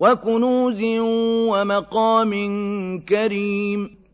وكنوز ومقام كريم